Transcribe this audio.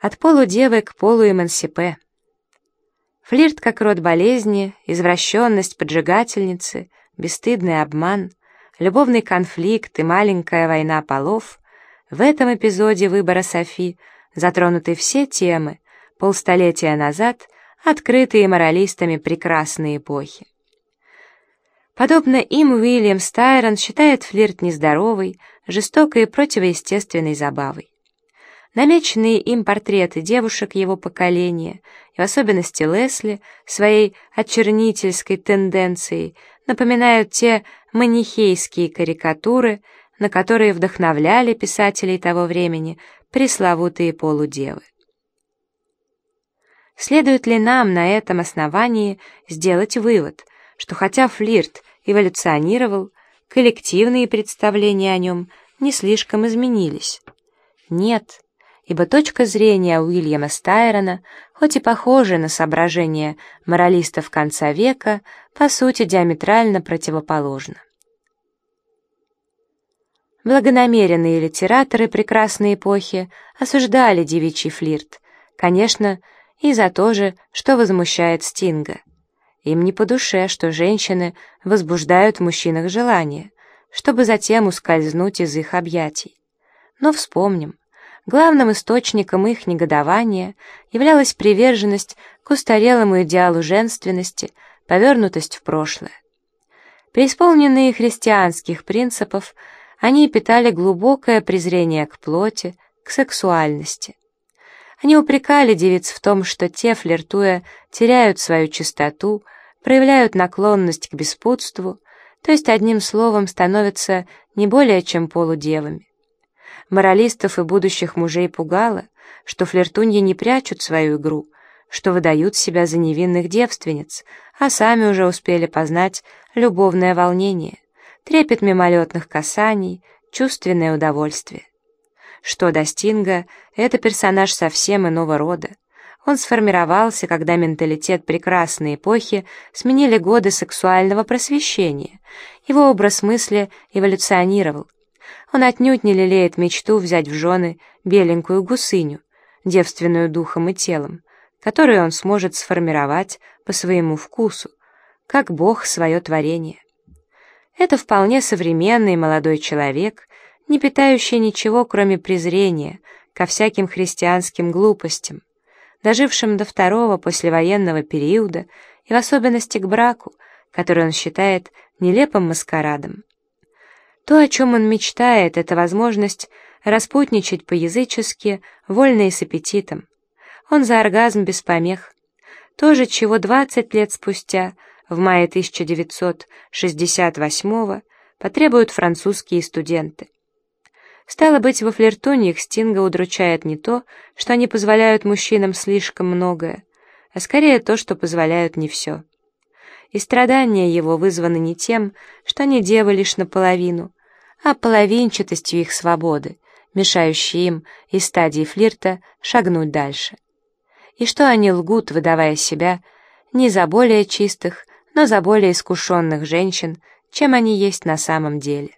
От полудевы к полуэмансипе. Флирт как род болезни, извращенность поджигательницы, бесстыдный обман, любовный конфликт и маленькая война полов — в этом эпизоде выбора Софи затронуты все темы, полстолетия назад открытые моралистами прекрасной эпохи. Подобно им Уильям Стайрон считает флирт нездоровой, жестокой и противоестественной забавой. Намеченные им портреты девушек его поколения, и в особенности Лесли, своей очернительской тенденцией, напоминают те манихейские карикатуры, на которые вдохновляли писателей того времени пресловутые полудевы. Следует ли нам на этом основании сделать вывод, что хотя флирт эволюционировал, коллективные представления о нем не слишком изменились? Нет ибо точка зрения Уильяма Стайрона, хоть и похожая на соображения моралистов конца века, по сути диаметрально противоположна. Благонамеренные литераторы прекрасной эпохи осуждали девичий флирт, конечно, и за то же, что возмущает Стинга. Им не по душе, что женщины возбуждают в мужчинах желание, чтобы затем ускользнуть из их объятий. Но вспомним, Главным источником их негодования являлась приверженность к устарелому идеалу женственности, повернутость в прошлое. Преисполненные христианских принципов, они питали глубокое презрение к плоти, к сексуальности. Они упрекали девиц в том, что те, флиртуя, теряют свою чистоту, проявляют наклонность к беспутству, то есть, одним словом, становятся не более чем полудевами. Моралистов и будущих мужей пугало, что флиртуньи не прячут свою игру, что выдают себя за невинных девственниц, а сами уже успели познать любовное волнение, трепет мимолетных касаний, чувственное удовольствие. Что до Стинга, это персонаж совсем иного рода. Он сформировался, когда менталитет прекрасной эпохи сменили годы сексуального просвещения. Его образ мысли эволюционировал, он отнюдь не лелеет мечту взять в жены беленькую гусыню, девственную духом и телом, которую он сможет сформировать по своему вкусу, как Бог свое творение. Это вполне современный молодой человек, не питающий ничего, кроме презрения ко всяким христианским глупостям, дожившим до второго послевоенного периода и в особенности к браку, который он считает нелепым маскарадом. То, о чем он мечтает, это возможность распутничать по-язычески, вольно и с аппетитом. Он за оргазм без помех. То же, чего 20 лет спустя, в мае 1968-го, потребуют французские студенты. Стало быть, во флиртуньях Стинга удручает не то, что они позволяют мужчинам слишком многое, а скорее то, что позволяют не все. И страдания его вызваны не тем, что они девы лишь наполовину, а половинчатостью их свободы, мешающей им из стадии флирта шагнуть дальше. И что они лгут, выдавая себя не за более чистых, но за более искушенных женщин, чем они есть на самом деле.